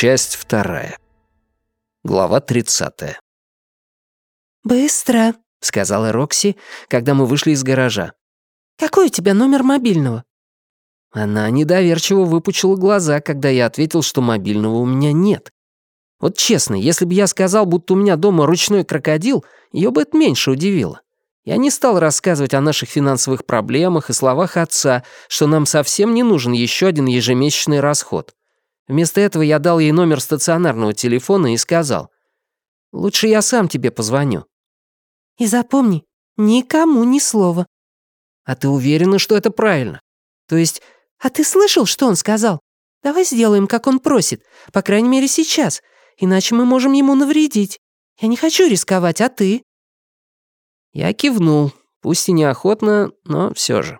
Часть вторая. Глава тридцатая. «Быстро», — сказала Рокси, когда мы вышли из гаража. «Какой у тебя номер мобильного?» Она недоверчиво выпучила глаза, когда я ответил, что мобильного у меня нет. Вот честно, если бы я сказал, будто у меня дома ручной крокодил, ее бы это меньше удивило. Я не стал рассказывать о наших финансовых проблемах и словах отца, что нам совсем не нужен еще один ежемесячный расход. Вместо этого я дал ей номер стационарного телефона и сказал, «Лучше я сам тебе позвоню». «И запомни, никому ни слова». «А ты уверена, что это правильно? То есть...» «А ты слышал, что он сказал? Давай сделаем, как он просит, по крайней мере сейчас, иначе мы можем ему навредить. Я не хочу рисковать, а ты?» Я кивнул, пусть и неохотно, но все же.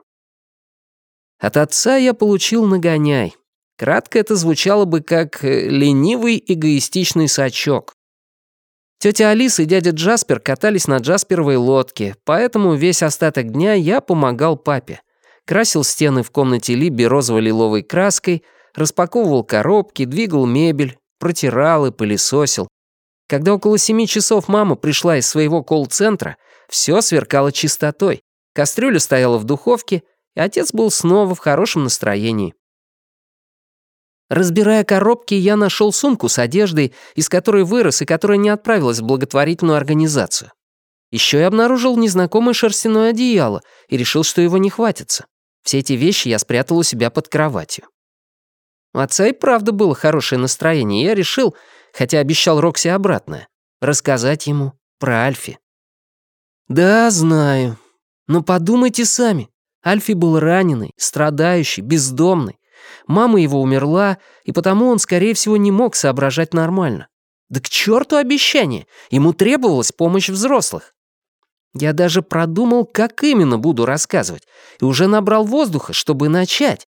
От отца я получил нагоняй. Кратко это звучало бы как э, ленивый эгоистичный сачок. Тетя Алиса и дядя Джаспер катались на Джасперовой лодке, поэтому весь остаток дня я помогал папе. Красил стены в комнате Либи розово-лиловой краской, распаковывал коробки, двигал мебель, протирал и пылесосил. Когда около семи часов мама пришла из своего колл-центра, все сверкало чистотой. Кастрюля стояла в духовке, и отец был снова в хорошем настроении. Разбирая коробки, я нашел сумку с одеждой, из которой вырос и которая не отправилась в благотворительную организацию. Еще я обнаружил незнакомое шерстяное одеяло и решил, что его не хватится. Все эти вещи я спрятал у себя под кроватью. У отца и правда было хорошее настроение, и я решил, хотя обещал Рокси обратное, рассказать ему про Альфи. Да, знаю. Но подумайте сами. Альфи был раненый, страдающий, бездомный. Мама его умерла, и потому он, скорее всего, не мог соображать нормально. Да к черту обещание! Ему требовалась помощь взрослых. Я даже продумал, как именно буду рассказывать, и уже набрал воздуха, чтобы начать.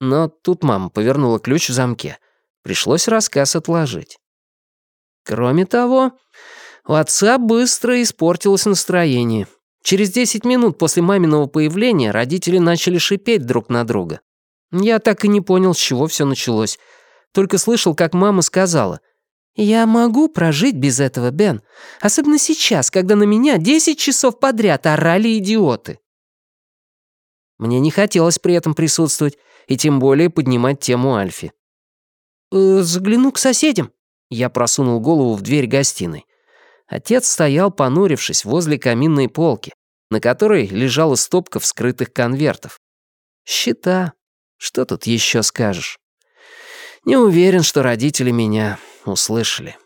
Но тут мама повернула ключ в замке. Пришлось рассказ отложить. Кроме того, у отца быстро испортилось настроение. Через 10 минут после маминого появления родители начали шипеть друг на друга. Я так и не понял, с чего все началось. Только слышал, как мама сказала, «Я могу прожить без этого, Бен, особенно сейчас, когда на меня 10 часов подряд орали идиоты». Мне не хотелось при этом присутствовать, и тем более поднимать тему Альфи. «Э, «Загляну к соседям». Я просунул голову в дверь гостиной. Отец стоял, понурившись, возле каминной полки, на которой лежала стопка вскрытых конвертов. Счета. Что тут еще скажешь? Не уверен, что родители меня услышали.